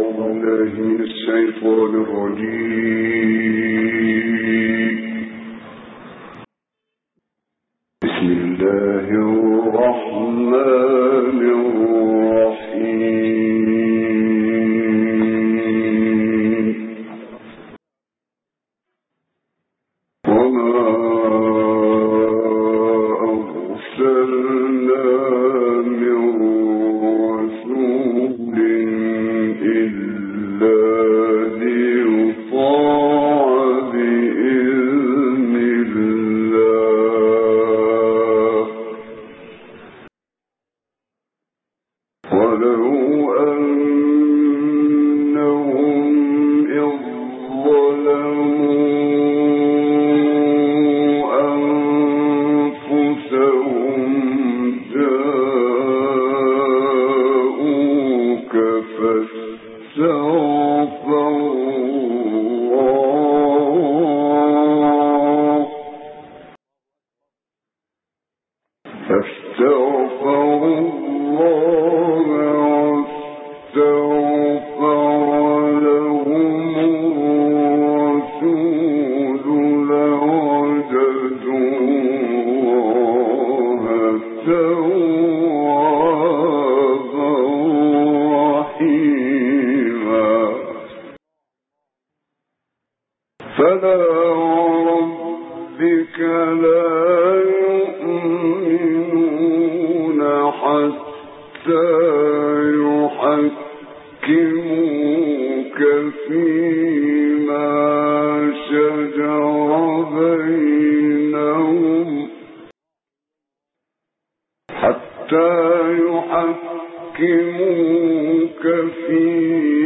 أعوذ بالله من بسم الله الرحمن حتى يحكموك فيه.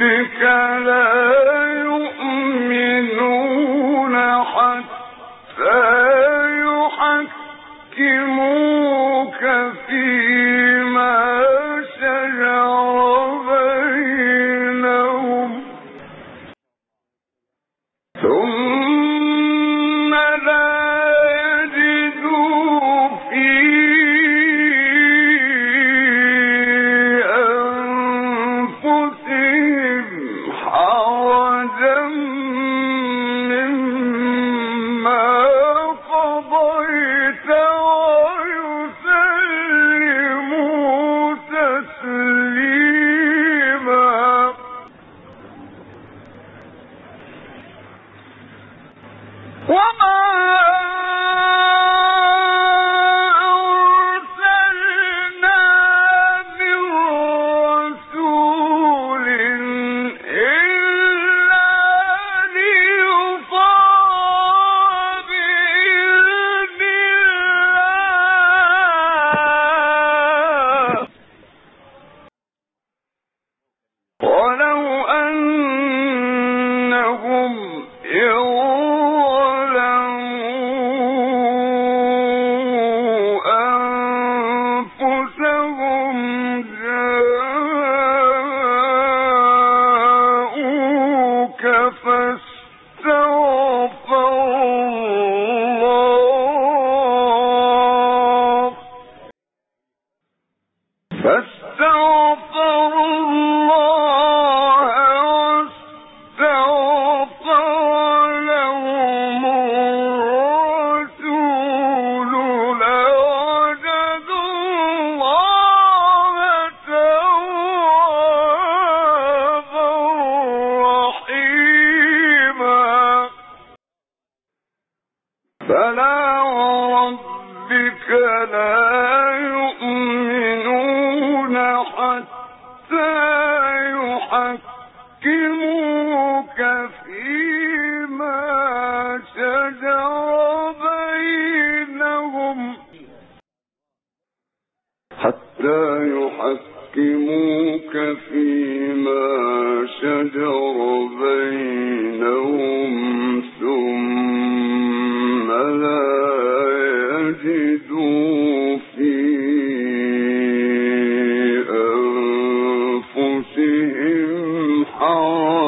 ربك لا ولا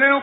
دينا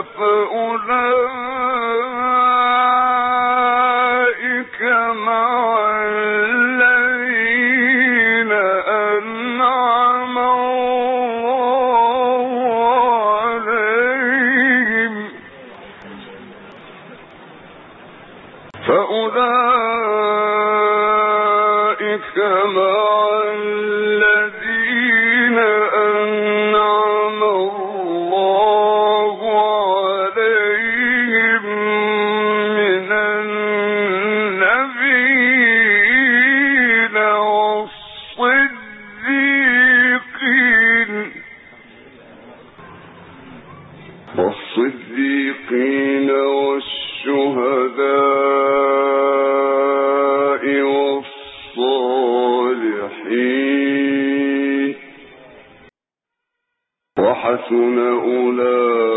أَفَأَنْتَ حسن أولئك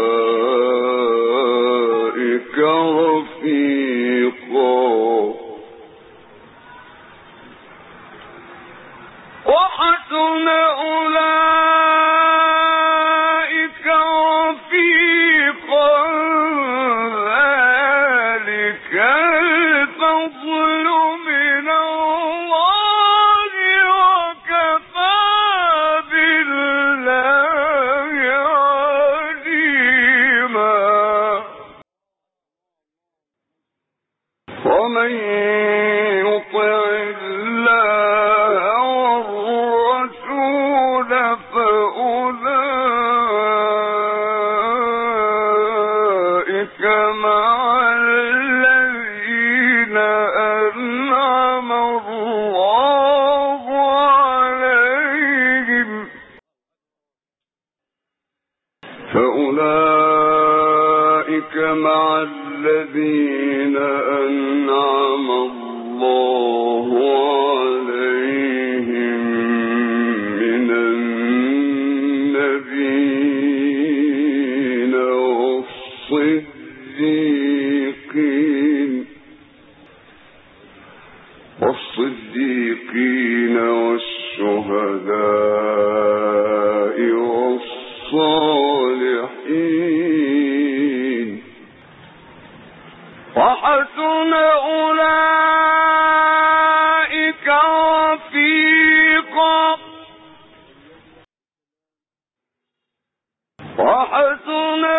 تم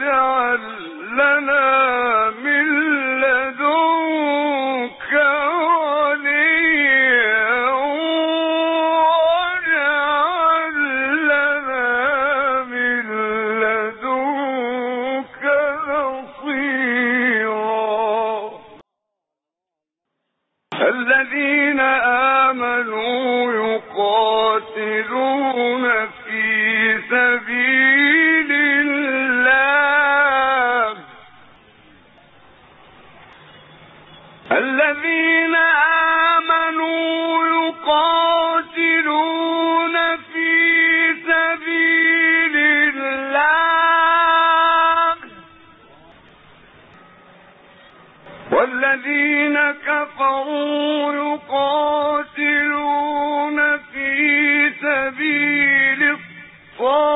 واجعل لنا الطاغوت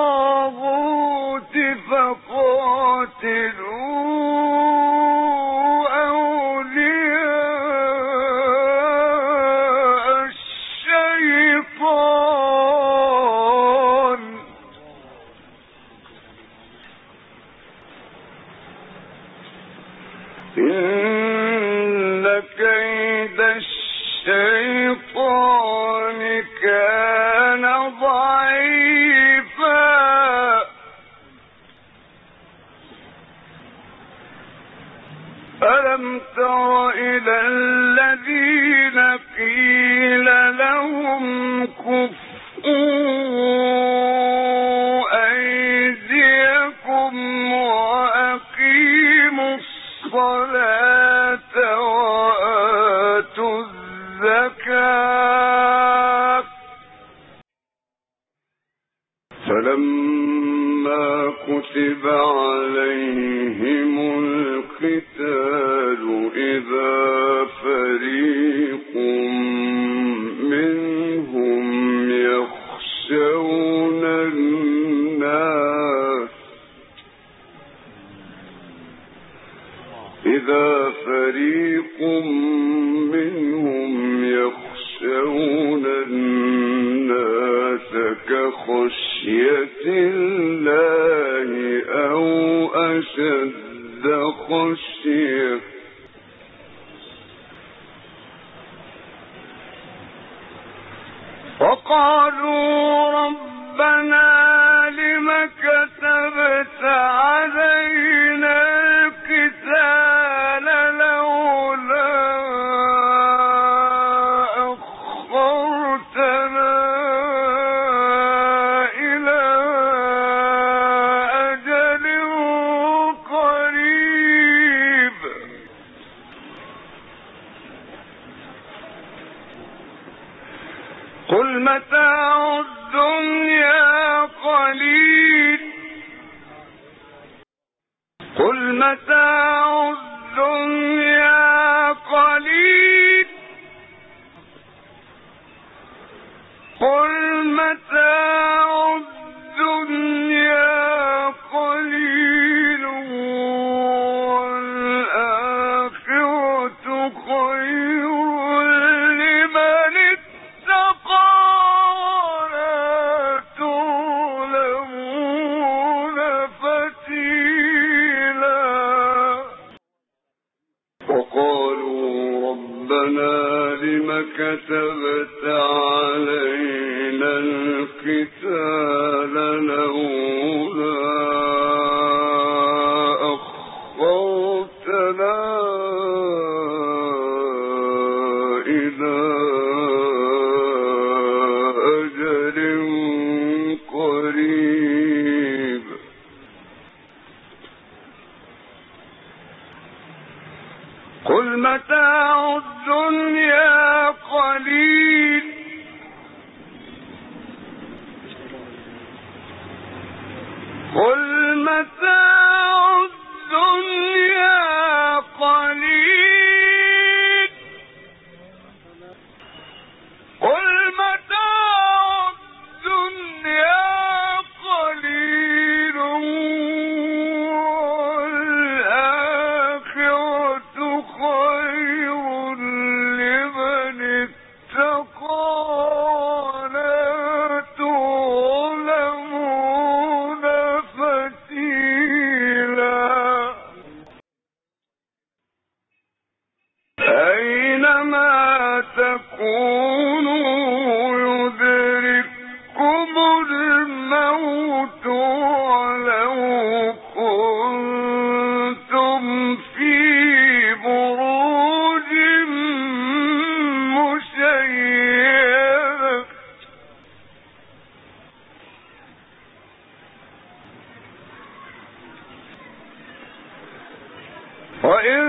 وإن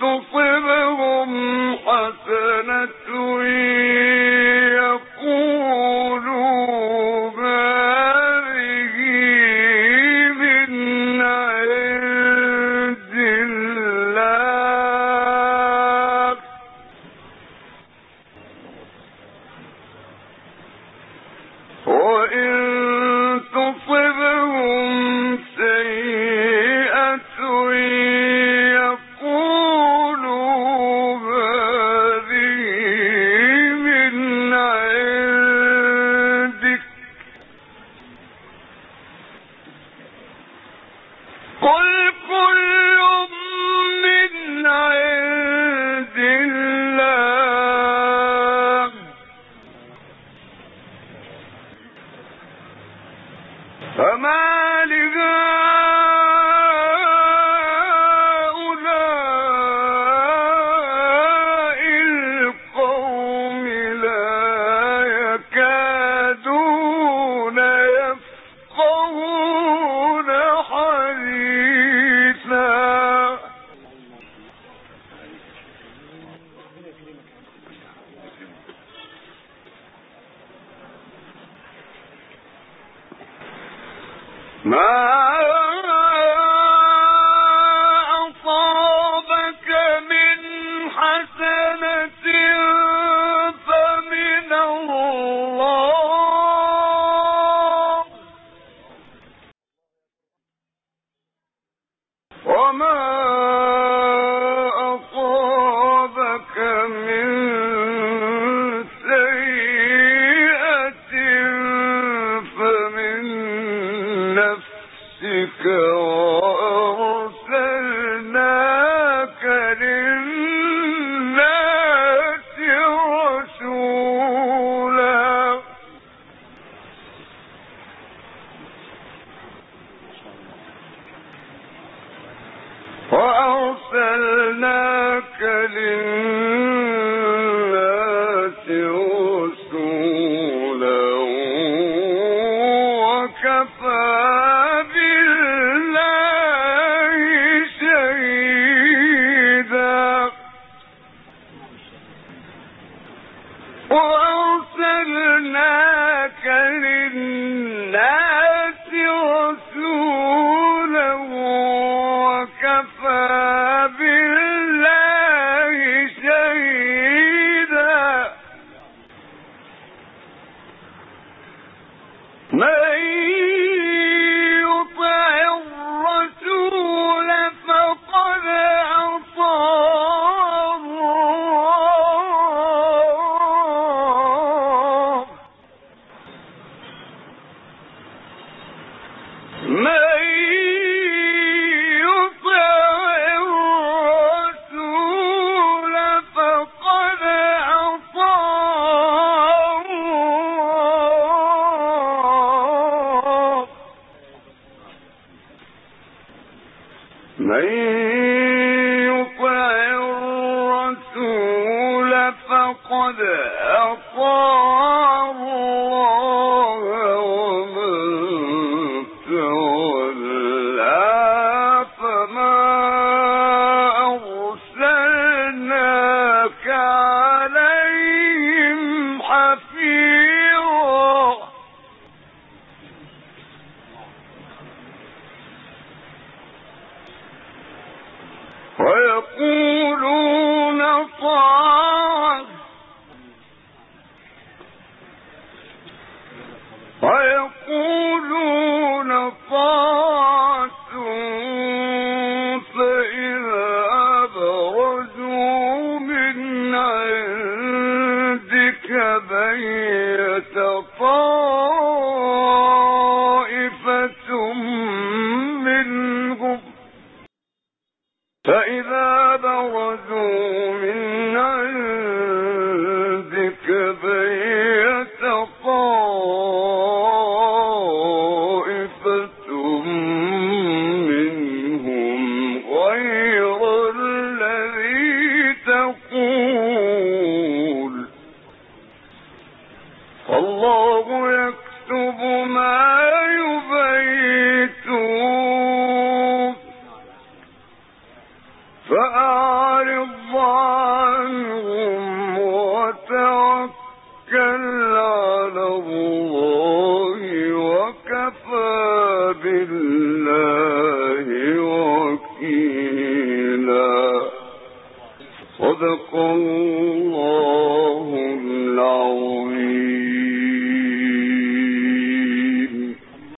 تصبهم حسنة فما الله فإذا برزوا من الله